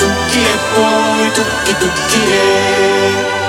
tudo que é bom e tudo que tu.